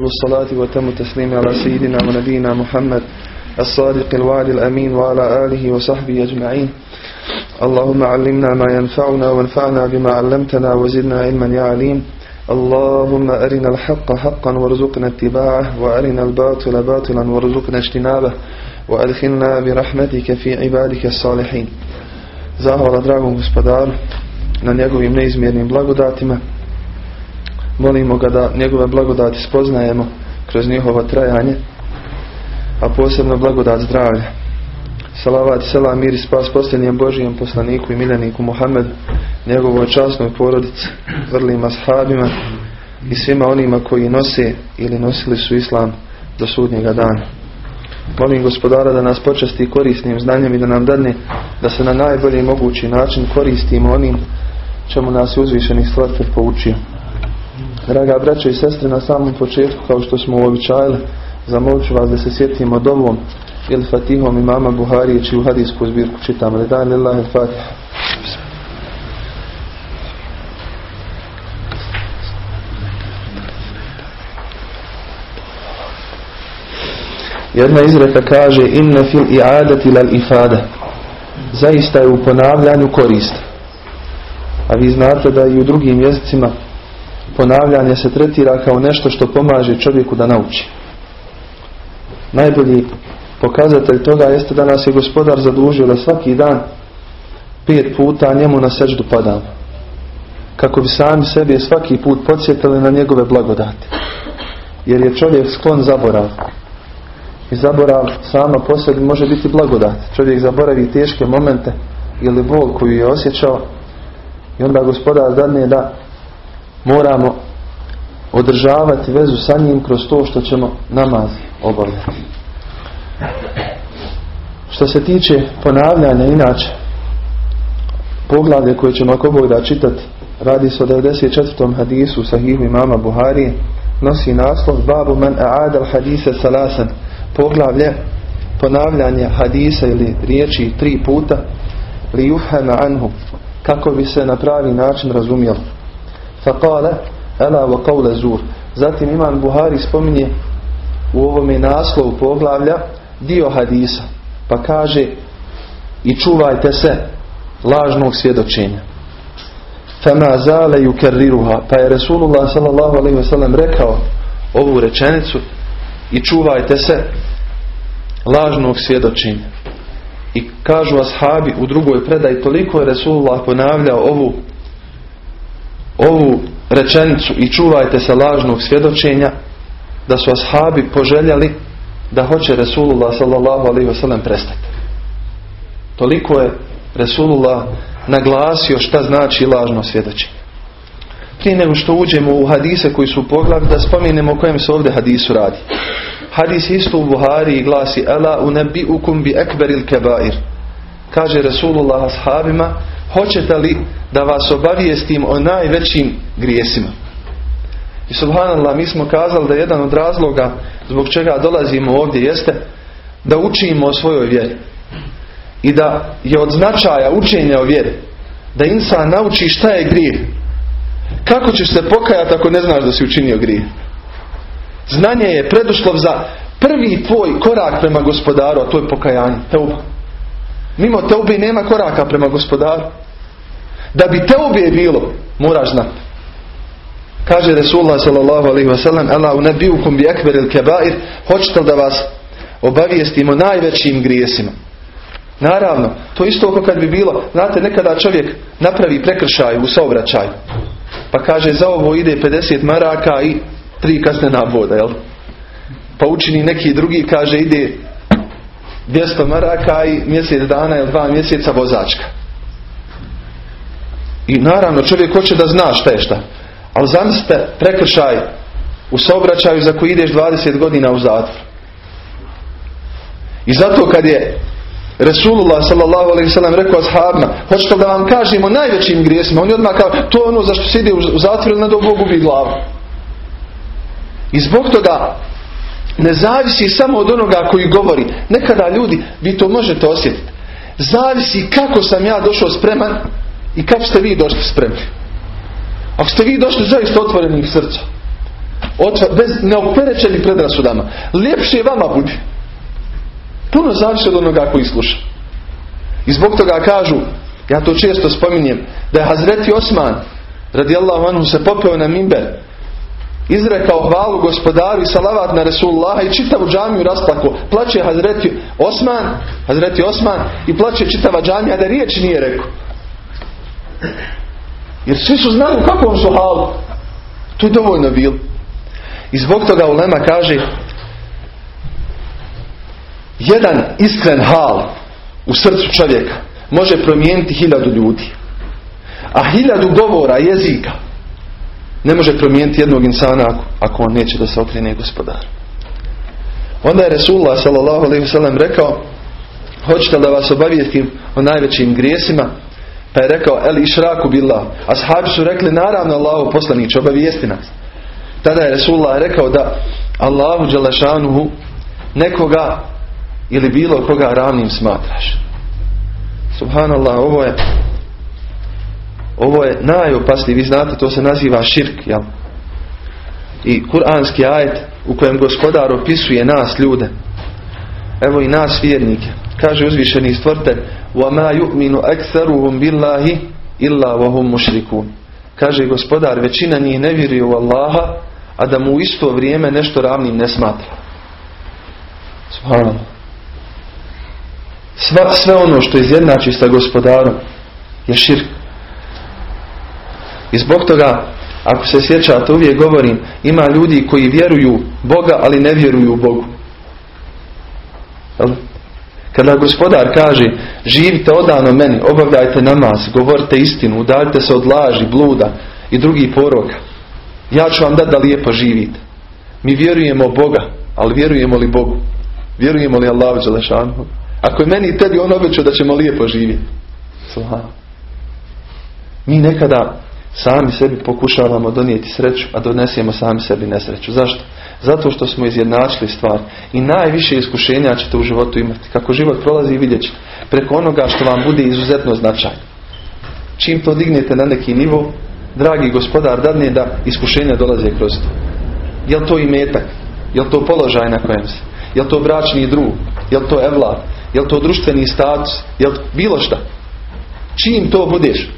والصلاة وتم التسليم على سيدنا ونبينا محمد الصادق الوعد الأمين وعلى آله وصحبه أجمعين. اللهم علمنا ما ينفعنا وانفعنا بما علمتنا وزدنا علما يا عليم. اللهم أرنا الحق حقا وارزقنا اتباعه وأرنا الباطل باطلا وارزقنا اجتنابه وأدخلنا برحمتك في عبادك الصالحين. Zahvala dragom gospodaru na njegovim neizmjernim blagodatima. Molimo ga da njegove blagodati spoznajemo kroz njihovo trajanje, a posebno blagodat zdravlja. Salavat, selam, mir i spas posljednjem Božijem poslaniku i miljeniku Muhammedu, njegovoj časnoj porodici, vrlim ashabima i svima onima koji nose ili nosili su islam do sudnjega dana. Molim gospodara da nas počasti korisnim znanjem i da nam dadne da se na najbolji mogući način koristimo onim čemu nas je uzvišeni stvrtelj poučio. Draga braće i sestre, na samom početku, kao što smo uobičajili, zamolit vas da se sjetimo dovom ili fatihom imama Buharije, čiju hadijsku zbirku čitamo. Lidan lillahi. Jedna izreka kaže inne fil i'adati lal ifada. Zaista je u ponavljanju korist. A vi znate da i u drugim jezicima ponavljanje se tretira kao nešto što pomaže čovjeku da nauči. Najbolji pokazatelj toga jeste da nas je gospodar zadužio da svaki dan pet puta njemu na seždu padamo. Kako bi sami sebi svaki put podsjetili na njegove blagodati. Jer je čovjek sklon zaborav. I zaborav sama po sebi može biti blagodat. Čovjek zaboravi teške momente ili bol koju je osjećao i onda gospodar dadne da moramo održavati vezu sa njim kroz to što ćemo namaz obavljati. Što se tiče ponavljanja inače, poglavlje koje ćemo ako Bog da čitati, radi se o 94. hadisu sahihu imama Buharije, nosi naslov Babu men a'adal hadise salasan, poglavlje ponavljanje hadisa ili riječi tri puta li anhu, kako bi se na pravi način razumjelo. Faqala ela wa qawla zur. Zatim imam Buhari spominje u ovome naslovu poglavlja dio hadisa. Pa kaže i čuvajte se lažnog svjedočenja. Fama zale yukarriruha. Pa je Resulullah sallallahu alaihi wasallam rekao ovu rečenicu i čuvajte se lažnog svjedočenja. I kažu ashabi u drugoj predaji toliko je Resulullah ponavljao ovu ovu rečenicu i čuvajte se lažnog svjedočenja da su ashabi poželjeli da hoće Resulullah sallallahu alaihi wasallam prestati. Toliko je Resulullah naglasio šta znači lažno svjedočenje. Prije nego što uđemo u hadise koji su u da spomenemo o kojem se ovdje hadisu radi. Hadis isto u Buhari glasi Ela unebi'ukum bi ekberil kebair. Kaže Resulullah ashabima hoćete li da vas obavijestim o najvećim grijesima. I subhanallah, mi smo kazali da jedan od razloga zbog čega dolazimo ovdje jeste da učimo o svojoj vjeri. I da je od značaja učenja o vjeri da insan nauči šta je grijeh. Kako ćeš se pokajati ako ne znaš da si učinio grijeh? Znanje je preduslov za prvi tvoj korak prema gospodaru, a to je pokajanje, teuba. Mimo teube nema koraka prema gospodaru. Da bi teube bilo, moraš znati. Kaže Resulullah sallallahu alaihi wa sallam Ala unabiukum bi ekber il kebair Hoćete da vas obavijestimo najvećim grijesima Naravno, to isto ako kad bi bilo Znate, nekada čovjek napravi prekršaj u saobraćaju Pa kaže za ovo ide 50 maraka i tri kasnena boda, jel? Pa učini neki drugi, kaže ide 200 maraka i mjesec dana ili dva mjeseca vozačka. I naravno čovjek hoće da zna šta je šta. Ali zamislite prekršaj u saobraćaju za koji ideš 20 godina u zatvor. I zato kad je Resulullah sallallahu alaihi sallam rekao ashabima, hoćete da vam kažemo najvećim grijesima, on je odmah kao, to ono zašto se ide u zatvor ili ne do Bog gubi glavu. I zbog toga ne zavisi samo od onoga koji govori. Nekada ljudi, vi to možete osjetiti. Zavisi kako sam ja došao spreman i kako ste vi došli spremni. Ako ste vi došli zaista otvorenih srca, Otva, bez neopterećenih predrasudama. Ljepše vama budi. Puno zavisi od onoga koji sluša. I zbog toga kažu, ja to često spominjem, da je Hazreti Osman radijallahu anhu se popeo na mimber izrekao hvalu gospodaru i salavat na Resulullaha i čitavu džamiju rasplako. Plaće Hazreti Osman, Hazreti Osman i plaće čitava džamija da riječ nije rekao. Jer svi su znali u kakvom su halu. To je dovoljno bilo. I zbog toga Ulema kaže jedan iskren hal u srcu čovjeka može promijeniti hiljadu ljudi. A hiljadu govora, jezika ne može promijeniti jednog insana ako, ako on neće da se okrene gospodar. Onda je Resulullah s.a.v. rekao hoćete da vas obavijestim o najvećim grijesima pa je rekao el išraku billah ashabi su rekli naravno Allahu poslanić obavijesti nas tada je Resulullah rekao da Allahu Đalešanuhu nekoga ili bilo koga ravnim smatraš subhanallah ovo je ovo je najopasniji, vi znate, to se naziva širk, jel? I kuranski ajet u kojem gospodar opisuje nas ljude. Evo i nas vjernike. Kaže uzvišeni stvrte وَمَا يُؤْمِنُ أَكْثَرُهُمْ بِاللَّهِ إِلَّا وَهُمْ مُشْرِكُونَ Kaže gospodar, većina njih ne vjeruje u Allaha, a da mu u isto vrijeme nešto ravnim ne smatra. Subhanallah. Sva, sve ono što izjednači sa gospodarom je širk. I zbog toga, ako se sjećate, uvijek govorim, ima ljudi koji vjeruju Boga, ali ne vjeruju u Bogu. Kada gospodar kaže, živite odano meni, obavljajte namaz, govorite istinu, udaljite se od laži, bluda i drugih poroka. Ja ću vam dati da lijepo živite. Mi vjerujemo Boga, ali vjerujemo li Bogu? Vjerujemo li Allahu Đelešanu? Ako je meni i tebi on obećao da ćemo lijepo živjeti. Mi nekada Sami sebi pokušavamo donijeti sreću, a donesemo sami sebi nesreću. Zašto? Zato što smo izjednačili stvar. I najviše iskušenja ćete u životu imati. Kako život prolazi i vidjet ćete. Preko onoga što vam bude izuzetno značajno. Čim to dignete na neki nivo, dragi gospodar dadne da iskušenja dolaze kroz to. Jel to imetak? Jel to položaj na kojem se? Jel to bračni drug? Jel to evla? Jel to društveni status? Jel bilo šta? Čim to budeš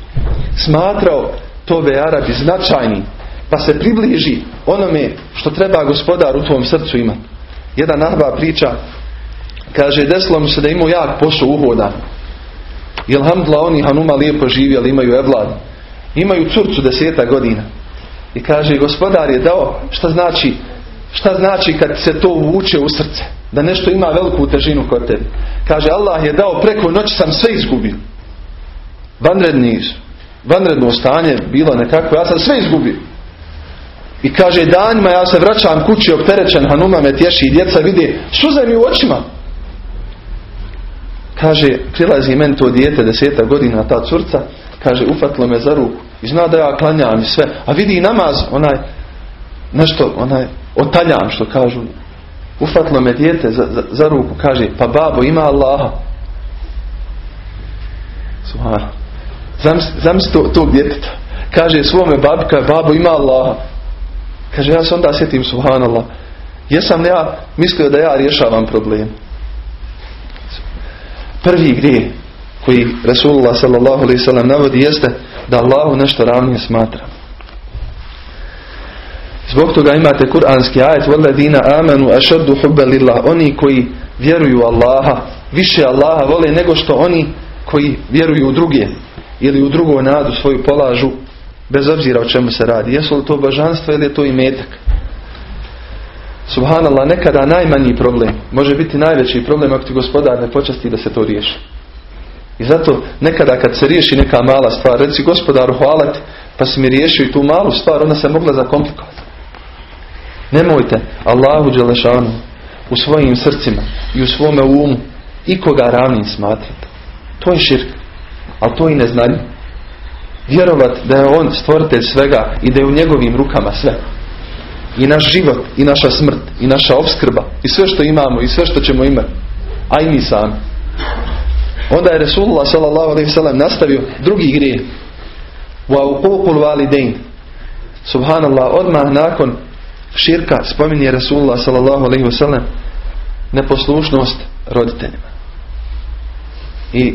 smatrao tove Arabi značajni pa se približi onome što treba gospodar u tvom srcu imati. Jedan nahba priča kaže desilo mu se da imao jak posao uhoda. I alhamdulillah oni Hanuma lijepo živjeli, imaju evlad. Imaju curcu deseta godina. I kaže gospodar je dao šta znači šta znači kad se to uvuče u srce. Da nešto ima veliku težinu kod tebe. Kaže Allah je dao preko noći sam sve izgubio. Vanredni su vanredno stanje bilo nekako, ja sam sve izgubio. I kaže danima ja se vraćam kući opterećen, Hanuma me tješi i djeca vidi suze mi u očima. Kaže, prilazi meni to dijete deseta godina, ta curca, kaže, ufatilo me za ruku. I zna da ja klanjam i sve. A vidi i namaz, onaj, nešto, onaj, otaljam što kažu. Ufatilo me dijete za, za, za ruku, kaže, pa babo ima Allaha. Subhano. Zamisli to, tog djeteta. Kaže svome babika, babo ima Allaha. Kaže, ja se onda sjetim, subhanallah. Jesam ja mislio da ja rješavam problem. Prvi grije koji Rasulullah sallallahu alaihi sallam navodi jeste da Allahu nešto ravnije smatra. Zbog toga imate kuranski ajet وَالَّذِينَ آمَنُوا أَشَدُّ حُبَّ لِلَّهِ Oni koji vjeruju Allaha, više Allaha vole nego što oni koji vjeruju u druge ili u drugu nadu svoju polažu bez obzira o čemu se radi. Jesu li to božanstvo ili je to imetak? Subhanallah, nekada najmanji problem može biti najveći problem ako ti gospodar ne počasti da se to riješi. I zato nekada kad se riješi neka mala stvar, reci gospodaru hvala ti, pa si mi riješio i tu malu stvar, ona se mogla zakomplikovati. Nemojte Allahu Đelešanu u svojim srcima i u svome umu ikoga ravnim smatrati. To je širk ali to i ne znanje. Vjerovat da je on stvoritelj svega i da je u njegovim rukama sve. I naš život, i naša smrt, i naša obskrba, i sve što imamo, i sve što ćemo imati. A i mi sami. Onda je Resulullah s.a.v. nastavio drugi grije. Wa validain. Subhanallah, odmah nakon širka spominje alaihi wasallam neposlušnost roditeljima. I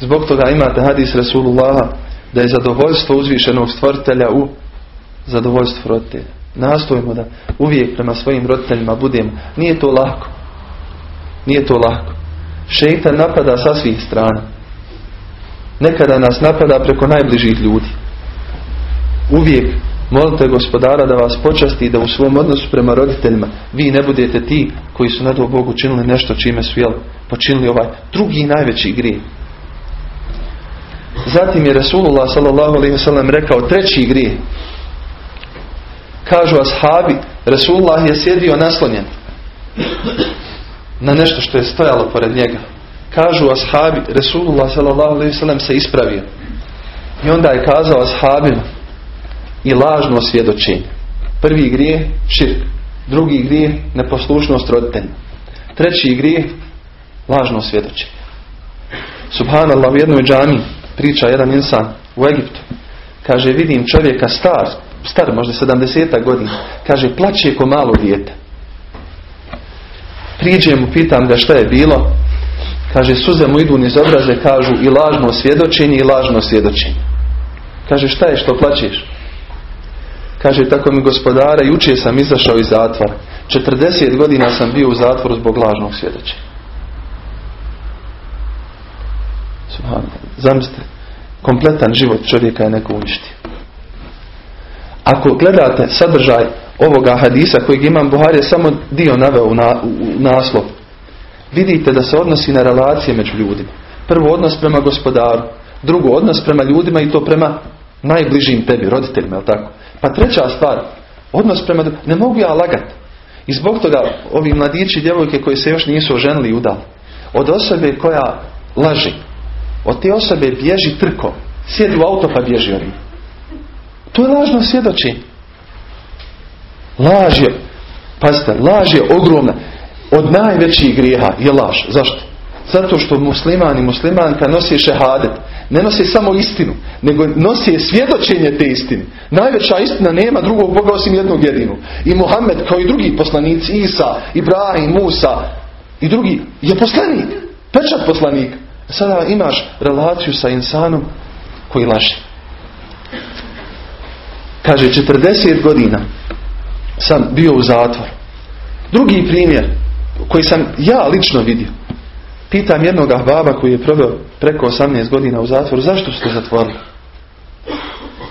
zbog toga imate hadis Rasulullaha da je zadovoljstvo uzvišenog stvoritelja u zadovoljstvu roditelja. Nastojimo da uvijek prema svojim roditeljima budemo. Nije to lako. Nije to lako. Šeitan napada sa svih strana. Nekada nas napada preko najbližih ljudi. Uvijek molite gospodara da vas počasti da u svom odnosu prema roditeljima vi ne budete ti koji su na to Bogu činili nešto čime su jel, počinili ovaj drugi najveći grijeh. Zatim je Resulullah s.a.v. rekao treći grijeh. Kažu ashabi, Resulullah je sjedio naslonjen na nešto što je stojalo pored njega. Kažu ashabi, Resulullah s.a.v. se ispravio. I onda je kazao ashabima i lažno svjedočenje. Prvi grijeh, širk. Drugi grijeh, neposlušnost roditeljima. Treći grijeh, lažno svjedočenje. Subhanallah u jednoj džami priča jedan insan u Egiptu. Kaže, vidim čovjeka star, star možda 70 godina. Kaže, plaće ko malo dijete. Priđem mu, pitam ga šta je bilo. Kaže, suze mu idu niz obraze, kažu i lažno svjedočenje i lažno svjedočenje. Kaže, šta je što plaćeš? Kaže, tako mi gospodara, jučer sam izašao iz zatvora. 40 godina sam bio u zatvoru zbog lažnog svjedočenja. Zamislite, kompletan život čovjeka je neko uništio. Ako gledate sadržaj ovoga hadisa kojeg imam Buhari je samo dio naveo u, na, u naslov. Vidite da se odnosi na relacije među ljudima. Prvo odnos prema gospodaru, drugo odnos prema ljudima i to prema najbližim tebi, roditeljima, jel tako? Pa treća stvar, odnos prema... Ne mogu ja lagati. I zbog toga ovi mladići djevojke koji se još nisu oženili i udali. Od osobe koja laži, od te osobe bježi trko. Sjedi u auto pa bježi od To je lažno svjedoči. Laž je, pazite, laž je ogromna. Od najvećih grijeha je laž. Zašto? Zato što musliman i muslimanka nosi šehadet. Ne nosi samo istinu, nego nosi svjedočenje te istine. Najveća istina nema drugog Boga osim jednog jedinog. I Muhammed kao i drugi poslanici, Isa, Ibrahim, Musa i drugi je poslanik. Pečat poslanik. Sada imaš relaciju sa insanom koji laži. Kaže, 40 godina sam bio u zatvor. Drugi primjer koji sam ja lično vidio. Pitam jednog baba koji je proveo preko 18 godina u zatvoru, zašto ste zatvorili?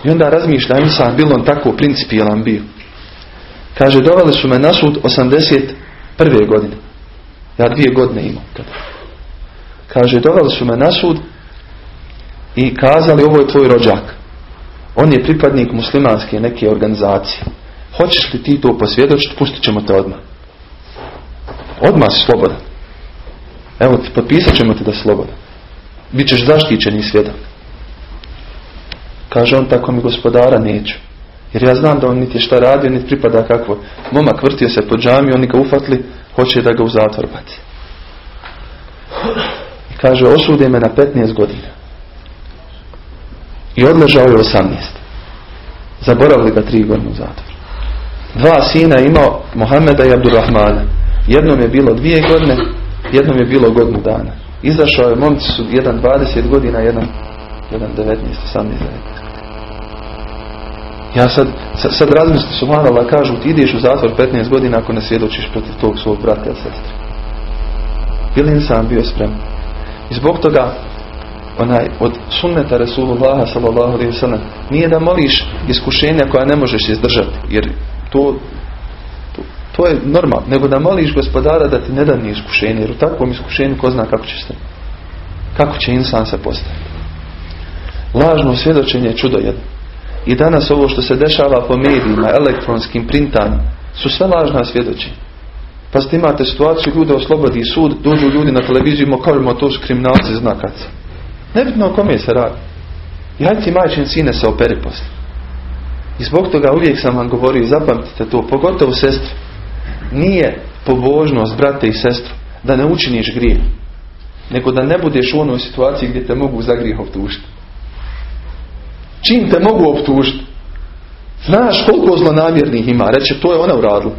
I onda razmišlja, sam bilo on tako principijelan bio. Kaže, doveli su me na sud 81. godine. Ja dvije godine imam. Kaže, doveli su me na sud i kazali, ovo je tvoj rođak. On je pripadnik muslimanske neke organizacije. Hoćeš li ti to posvjedočiti, pustit ćemo te odmah. Odmah si slobodan. Evo ti, potpisat ćemo ti da slobodan. Bićeš zaštićeni svjedok. Kaže on, tako mi gospodara neću. Jer ja znam da on niti šta radio, niti pripada kakvo. Momak vrtio se po džami, oni ga ufatli, hoće da ga u zatvor baci. Kaže, osude me na 15 godina. I odležao je 18. Zaboravili ga tri godine u zatvor. Dva sina imao Mohameda i Abdurrahmana. Jednom je bilo dvije godine, jednom je bilo godinu dana. Izašao je, momci su jedan 20 godina, jedan, jedan 19, 18, 19. Ja sad, sad, sad razmisli subhanallah kažu ti ideš u zatvor 15 godina ako ne svjedočiš protiv tog svog brata ili sestre. Bili sam bio spreman. I zbog toga onaj od sunneta Rasulullaha sallallahu alaihi sallam nije da moliš iskušenja koja ne možeš izdržati jer to to je normalno, nego da moliš gospodara da ti ne da ni iskušenje, jer u takvom iskušenju ko zna kako će se kako će insan se postaviti. Lažno svjedočenje je čudo jedno. I danas ovo što se dešava po medijima, elektronskim printanjem, su sve lažna svjedočenja. Pa ste imate situaciju, ljude oslobodi sud, dođu ljudi na televiziju, kažemo to su kriminalci znakaca. Nebitno o kome se radi. I hajde ti majčin sine se operi poslije. I zbog toga uvijek sam vam govorio, zapamtite to, pogotovo sestri nije pobožnost, brate i sestru, da ne učiniš grijeh. Nego da ne budeš u onoj situaciji gdje te mogu za grijeh. Čim te mogu optužiti? Znaš koliko zlonamjernih ima. Reče, to je ona uradila.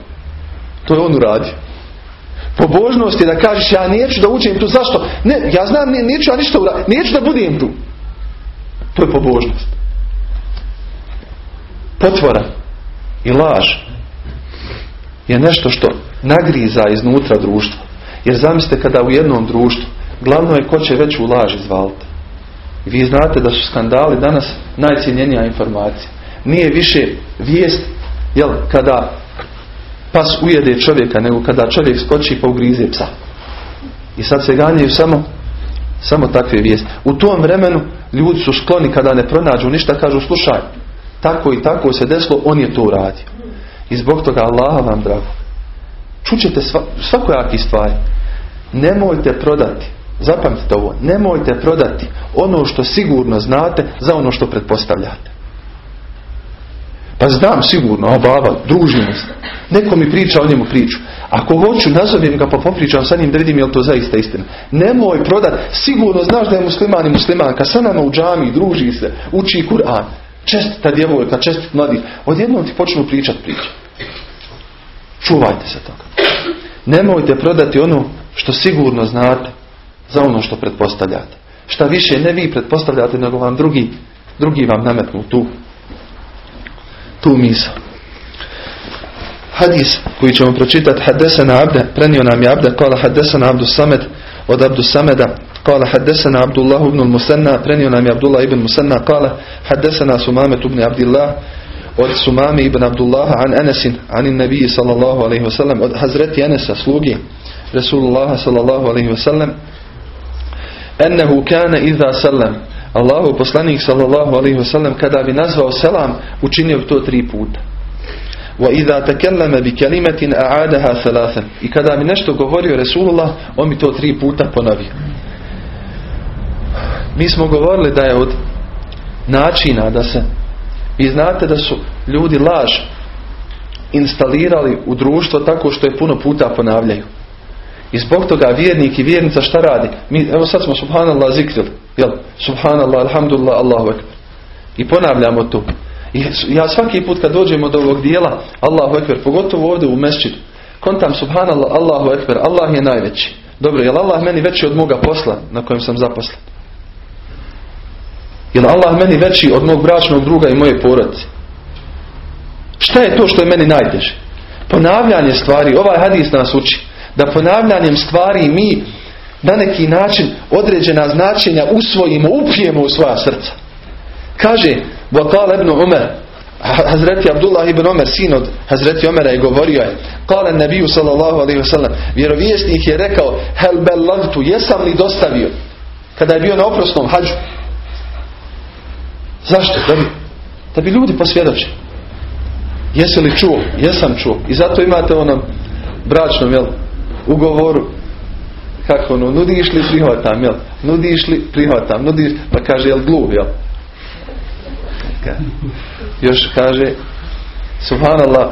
To je on uradio. Pobožnost je da kažeš ja neću da uđem tu. Zašto? Ne, ja znam, neću ja ništa uraditi. Neću da budem tu. To je pobožnost. Potvora i laž je nešto što nagriza iznutra društva. Jer zamislite kada u jednom društvu glavno je ko će veću laž izvaliti. Vi znate da su skandali danas najcijenjenija informacija. Nije više vijest jel, kada pas ujede čovjeka, nego kada čovjek skoči pa ugrize psa. I sad se ganjaju samo, samo takve vijesti. U tom vremenu ljudi su skloni kada ne pronađu ništa, kažu slušaj, tako i tako se desilo, on je to uradio. I zbog toga Allaha vam drago. Čućete sva, svakojaki stvari. Nemojte prodati, zapamtite ovo, nemojte prodati ono što sigurno znate za ono što pretpostavljate. Pa znam sigurno, a baba, družimo se. Neko mi priča o njemu priču. Ako hoću, nazovem ga pa popričam sa njim da vidim je to zaista istina. Nemoj prodat, sigurno znaš da je musliman i muslimanka, sa nama u džami, druži se, uči Kur'an. Čestita djevojka, čestit mladi. Odjednom ti počnu pričat priču. Čuvajte se toga. Nemojte prodati ono što sigurno znate za ono što pretpostavljate. Šta više ne vi pretpostavljate nego vam drugi, drugi vam nametnu tu tu misa. Hadis koji ćemo pročitati Haddesana Abde, prenio nam je Abde, kala Haddesana Abdu Samed od Abdu Sameda, kala Haddesana Abdullah ibn Musanna, prenio nam je Abdullah ibn Musanna, kala Haddesana Sumamet ibn Abdillah, od Sumami ibn Abdullah an Anesin, an Nabiji sallallahu alaihi wasallam, od Hazreti Anesa, slugi Rasulullah sallallahu alaihi wasallam, ennehu kana iza sallam, Allahu poslanik sallallahu alaihi wasallam kada bi nazvao selam učinio to tri puta. Wa idha takallama bi kalimatin a'adaha thalathan. I kada bi nešto govorio Resulullah, on bi to tri puta ponovio. Mi smo govorili da je od načina da se vi znate da su ljudi laž instalirali u društvo tako što je puno puta ponavljaju. I zbog toga vjernik i vjernica šta radi? Mi, evo sad smo subhanallah zikrili. Jel? Subhanallah, alhamdulillah, Allahu ekber. I ponavljamo to. I ja svaki put kad dođemo do ovog dijela, Allahu ekber, pogotovo ovdje u mesčidu, kontam subhanallah, Allahu ekber, Allah je najveći. Dobro, je Allah meni veći od moga posla na kojem sam zaposlen? Je Allah meni veći od mog bračnog druga i moje porodice? Šta je to što je meni najteže? Ponavljanje stvari, ovaj hadis nas uči da ponavljanjem stvari mi na neki način određena značenja usvojimo, upijemo u svoja srca. Kaže Vakal ibn Umar Hazreti Abdullah ibn Umar sin od Hazreti Umara je govorio je Kale nebiju sallallahu alaihi wasallam vjerovjesnik je rekao Hel bellagtu jesam li dostavio kada je bio na oprosnom hađu zašto? Da bi, da bi ljudi posvjedočili jesi li čuo? jesam čuo i zato imate onom bračnom jel, ugovoru kako ono, nudiš li prihvatam, jel? Nudiš li prihvatam, nudiš, pa kaže, jel glup, jel? Još kaže, subhanallah,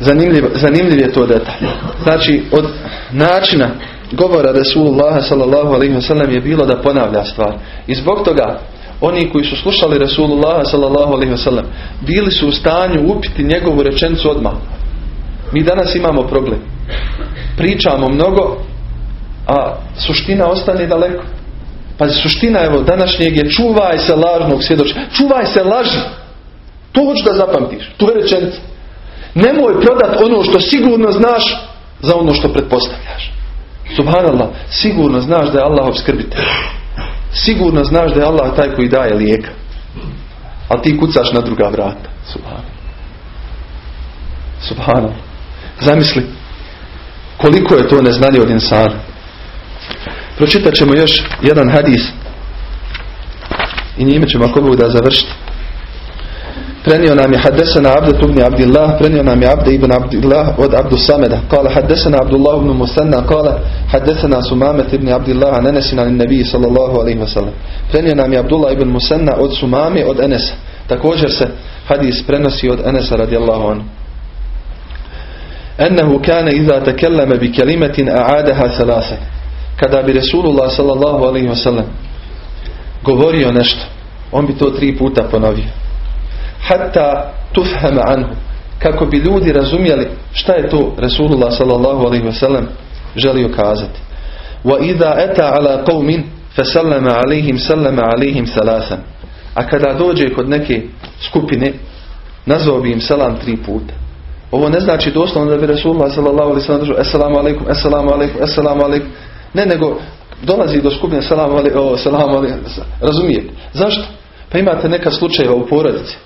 zanimljiv, zanimljiv je to detalj. Znači, od načina govora Rasulullah sallallahu alaihi wasallam je bilo da ponavlja stvar. I zbog toga, oni koji su slušali Rasulullah sallallahu alaihi wasallam, bili su u stanju upiti njegovu rečencu odmah. Mi danas imamo problem. Pričamo mnogo, a suština ostane daleko. Pa suština evo današnjeg je čuvaj se lažnog svjedoča. Čuvaj se laži. To hoću da zapamtiš. Tu je rečenica. Nemoj prodat ono što sigurno znaš za ono što pretpostavljaš. Subhanallah, sigurno znaš da je Allah obskrbitelj. Sigurno znaš da je Allah taj koji daje lijeka. A ti kucaš na druga vrata. Subhanallah. Subhanallah. Zamisli koliko je to neznanje od insana. Pročitat ćemo još jedan hadis i njime ćemo ako da završiti. Prenio nam je Haddesana Abdet ibn Abdillah, prenio nam je Abde ibn Abdillah od Abdu Sameda. Kala Haddesana Abdullah ibn Musanna, kala Haddesana Sumamet ibn Abdillah, an Enesina an Nabiji sallallahu alaihi wa sallam. Prenio nam je Abdullah ibn Musanna od Sumame od Enesa. Također se hadis prenosi od Enesa radijallahu anhu. Ennehu kane iza tekelleme bi kelimetin a'adaha salaset kada bi Resulullah sallallahu alaihi wasallam govorio nešto, on bi to tri puta ponovio. hatta tufhama anhu kako bi ljudi razumjeli šta je to Resulullah sallallahu alaihi wasallam želio kazati. Wa idha eta ala qawmin fasallama alaihim sallama alaihim salasan. A kada dođe kod neke skupine nazvao bi im salam tri puta ovo ne znači doslovno da bi Resulullah sallallahu alaihi wasallam držao assalamu alaikum, assalamu alaikum, assalamu alaikum ne nego dolazi do skupine salamu alaikum, salamu alaikum razumijete, zašto? pa imate neka slučajeva u porodici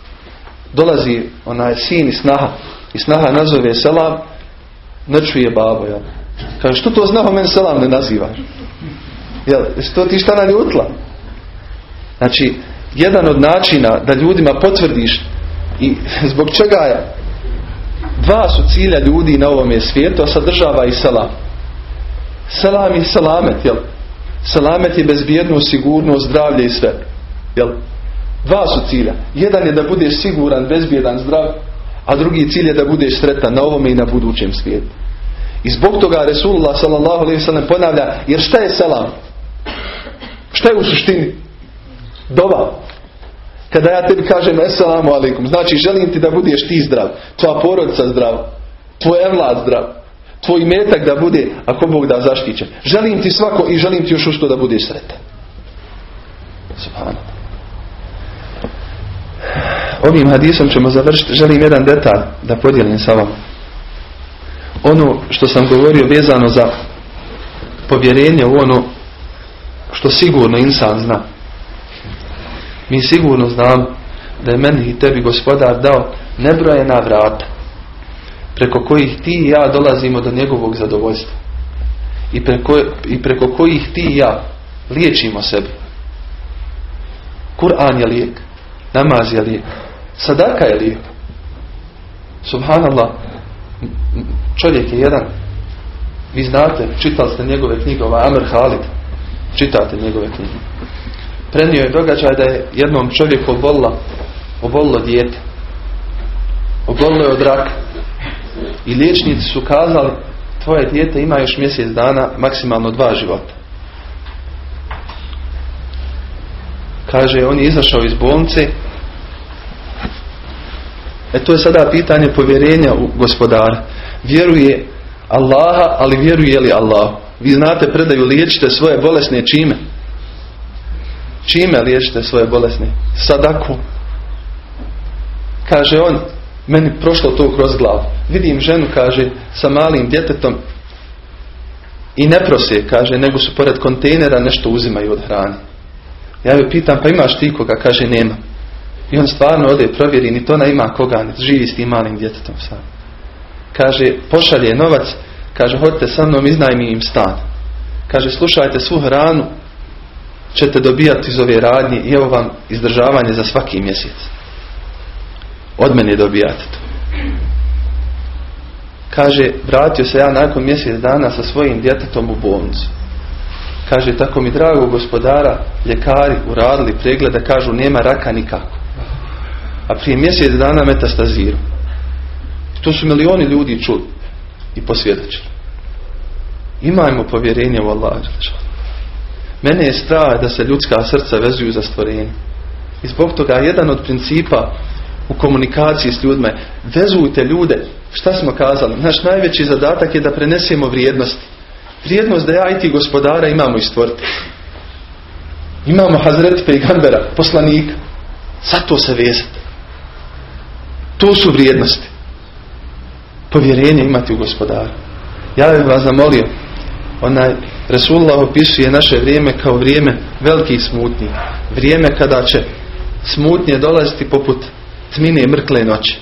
dolazi onaj sin i snaha i snaha nazove selam ne čuje babo jel? kaže što to znaho meni selam ne nazivaš jel? što ti šta naljutla znači jedan od načina da ljudima potvrdiš i zbog čega je dva su cilja ljudi na ovome svijetu a sadržava i selam selam i selamet jel? selamet je bezbjednost, sigurnost, zdravlje i sve jel? Dva su cilja. Jedan je da budeš siguran, bezbjedan, zdrav, a drugi cilj je da budeš sretan na ovome i na budućem svijetu. I zbog toga Resulullah sallam ponavlja, jer šta je selam? Šta je u suštini? Dova. Kada ja tebi kažem assalamu alaikum, znači želim ti da budeš ti zdrav, tvoja porodica zdrav, tvoj evlad zdrav, tvoj metak da bude, ako Bog da zaštićen. Želim ti svako i želim ti još ušto da budeš sretan. Subhanallah. Ovim hadisom ćemo završiti. Želim jedan detalj da podijelim sa vama. Ono što sam govorio vezano za povjerenje u ono što sigurno insan zna. Mi sigurno znamo da je meni i tebi gospodar dao nebrojena vrata preko kojih ti i ja dolazimo do njegovog zadovoljstva. I preko, i preko kojih ti i ja liječimo sebe. Kur'an je lijek. Namaz je lijek. Sadaka je lijek. Subhanallah. Čovjek je jedan. Vi znate, čitali ste njegove knjige, ovaj Amr Halid. Čitate njegove knjige. Prenio je događaj da je jednom čovjeku obolila, obolilo dijete. Obolilo je od raka. I liječnici su kazali, tvoje dijete ima još mjesec dana, maksimalno dva života. Kaže, on je izašao iz bolnice. E to je sada pitanje povjerenja u gospodara. Vjeruje Allaha, ali vjeruje li Allah? Vi znate predaju liječite svoje bolesne čime? Čime liječite svoje bolesne? Sadaku. Kaže on, meni prošlo to kroz glavu. Vidim ženu, kaže, sa malim djetetom i ne prose, kaže, nego su pored kontejnera nešto uzimaju od hrane. Ja joj pitam, pa imaš ti koga? Kaže, nema. I on stvarno ode provjeri, ni to na ima koga, ni živi s tim malim djetetom sam. Kaže, pošalje novac, kaže, hodite sa mnom, iznajmi im stan. Kaže, slušajte svu hranu, ćete dobijati iz ove radnje i evo vam izdržavanje za svaki mjesec. Od mene dobijate to. Kaže, vratio se ja nakon mjesec dana sa svojim djetetom u bolnicu. Kaže, tako mi drago gospodara, ljekari uradili pregleda, kažu nema raka nikako. A prije mjesec dana metastaziru. To su milioni ljudi čuli i posvjedočili. Imajmo povjerenje u Allah. Mene je strah da se ljudska srca vezuju za stvorenje. I zbog toga jedan od principa u komunikaciji s ljudima vezujte ljude. Šta smo kazali? Naš najveći zadatak je da prenesemo vrijednosti. Vrijednost da ja i ti gospodara imamo i stvoriti. Imamo Hazreti Pejgambera, poslanika. Zato se vezati. To su vrijednosti. Povjerenje imati u gospodara. Ja bih vas zamolio. Onaj Resulullah opisuje naše vrijeme kao vrijeme velikih smutnji. Vrijeme kada će smutnje dolaziti poput tmine mrkle noći.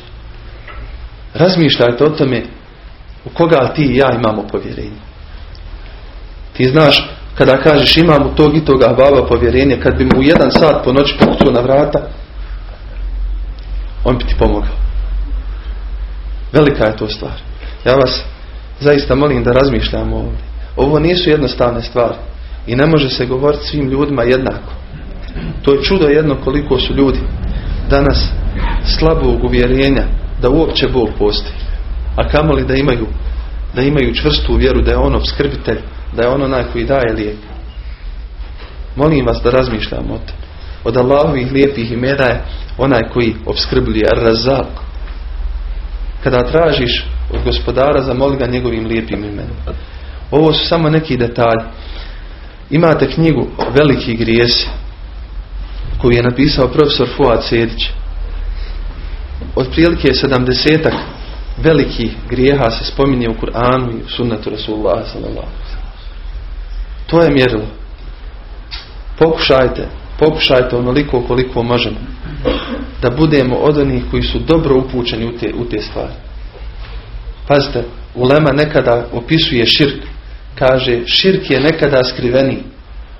Razmišljajte o tome u koga ti i ja imamo povjerenje. Ti znaš, kada kažeš imam u tog i toga baba povjerenje, kad bi mu u jedan sat po noći pokucao na vrata, on bi ti pomogao. Velika je to stvar. Ja vas zaista molim da razmišljamo ovdje. Ovo nisu jednostavne stvari. I ne može se govoriti svim ljudima jednako. To je čudo jedno koliko su ljudi danas slabog uvjerenja da uopće Bog postoji. A kamoli da imaju da imaju čvrstu vjeru da je on obskrbitelj da je on onaj koji daje lijek. Molim vas da razmišljamo o tom. Od Allahovih lijepih imena je onaj koji obskrbljuje razak. Kada tražiš od gospodara, zamoli ga njegovim lijepim imenom. Ovo su samo neki detalji. Imate knjigu Veliki grijes koju je napisao profesor Fuad Sedić. Otprilike sedamdesetak velikih grijeha se spominje u Kur'anu i u sunnetu Rasulullah To je mjerilo. Pokušajte, pokušajte onoliko koliko možemo da budemo od onih koji su dobro upućeni u te, u te stvari. Pazite, Ulema nekada opisuje širk. Kaže, širk je nekada skriveni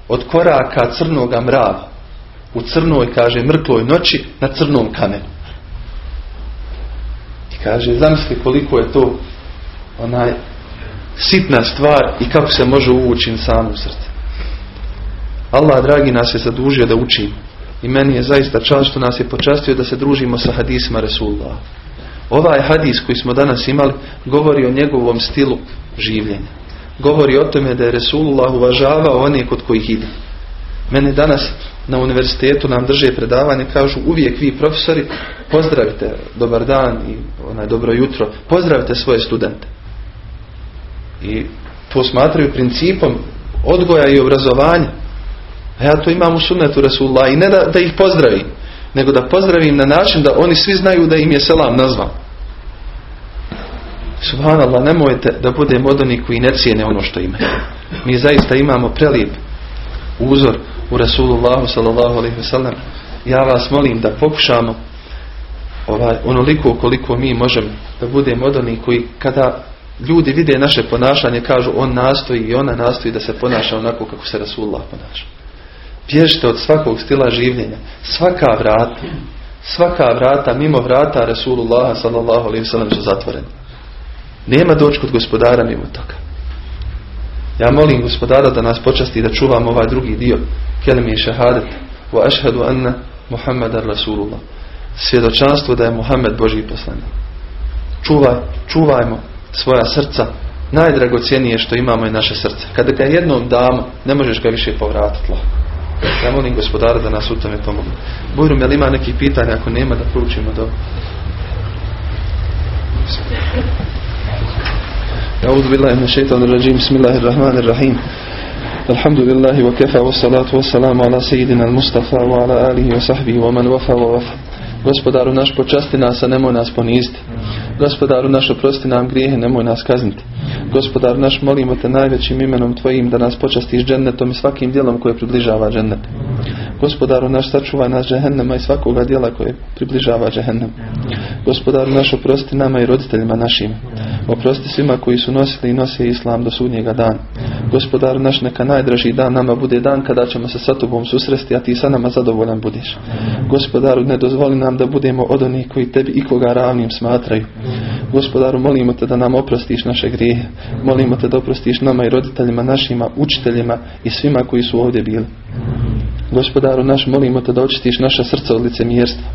od koraka crnoga mrava. U crnoj, kaže, mrkloj noći na crnom kamenu. I kaže, zamisli koliko je to onaj sitna stvar i kako se može uvući samu srce. Allah, dragi, nas je zadužio da učimo. I meni je zaista čast što nas je počastio da se družimo sa hadisima Resulullah. Ovaj hadis koji smo danas imali govori o njegovom stilu življenja. Govori o tome da je Resulullah uvažavao one kod kojih ide. Mene danas na univerzitetu nam drže predavanje, kažu uvijek vi profesori pozdravite, dobar dan i onaj dobro jutro, pozdravite svoje studente. I to smatraju principom odgoja i obrazovanja. A ja to imam u sunnetu Resulullah i ne da, da ih pozdravim, nego da pozdravim na način da oni svi znaju da im je selam nazvan. Subhanallah, nemojte da budemo od onih koji ne cijene ono što imaju. Mi zaista imamo prelijep uzor u Rasulullahu sallallahu alaihi wasallam. Ja vas molim da pokušamo ovaj, onoliko koliko mi možemo da budemo od koji kada ljudi vide naše ponašanje kažu on nastoji i ona nastoji da se ponaša onako kako se Rasulullah ponaša. Bježite od svakog stila življenja. Svaka vrata, svaka vrata mimo vrata Rasulullah sallallahu alaihi wasallam su zatvoreni. Nema doći kod gospodara mimo toga. Ja molim gospodara da nas počasti da čuvamo ovaj drugi dio kelimi šahadet wa ašhadu anna Muhammadan Rasulullah. Svjedočanstvo da je Muhammed Boži poslanik. Čuvaj, čuvajmo svoja srca. Najdragocijenije što imamo je naše srce. Kada ga jednom damo, ne možeš ga više povratiti. Ja molim gospodara da nas u tome pomogne. Bujrum, jel ima nekih pitanja? Ako nema, da proučimo do... أعوذ بالله من الشيطان الرجيم بسم الله الرحمن الرحيم الحمد لله وكفى والصلاة والسلام على سيدنا المصطفى وعلى آله وصحبه ومن وفى ووفى Gospodaru naš počasti nas, a nemoj nas poniziti. Gospodaru naš oprosti nam grijehe, nemoj nas kazniti. Gospodaru naš molimo te najvećim imenom Tvojim da nas počastiš džennetom i svakim djelom koje približava džennet. Gospodaru naš sačuvaj nas džehennema i svakoga djela koje približava džehennem. Gospodaru naš oprosti nama i roditeljima našim. Oprosti svima koji su nosili i nose islam do sudnjega dana. Gospodaru naš neka najdraži dan nama bude dan kada ćemo se sa tobom susresti, a ti sa nama zadovoljan budiš. Gospodaru ne dozvoli nam da budemo od onih koji tebi ikoga ravnim smatraju. Gospodaru molimo te da nam oprostiš naše grijehe. Molimo te da oprostiš nama i roditeljima našima, učiteljima i svima koji su ovdje bili. Gospodaru naš, molimo te da očistiš naše srce od licemjerstva,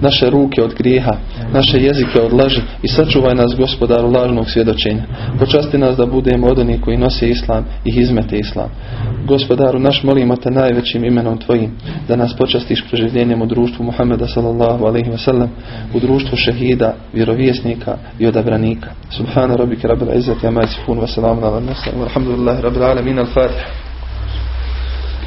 naše ruke od grijeha, naše jezike od laži i sačuvaj nas, gospodaru, lažnog svjedočenja. Počasti nas da budemo od onih koji nose islam i izmete islam. Gospodaru naš, molimo te najvećim imenom tvojim da nas počastiš preživljenjem u društvu Muhammeda sallallahu alaihi wa sallam, u društvu šehida, vjerovjesnika i odabranika. Subhana rabbika rabbil izzati amma yasifun wa salamun ala al-mursalin walhamdulillahi rabbil alamin al-fatih.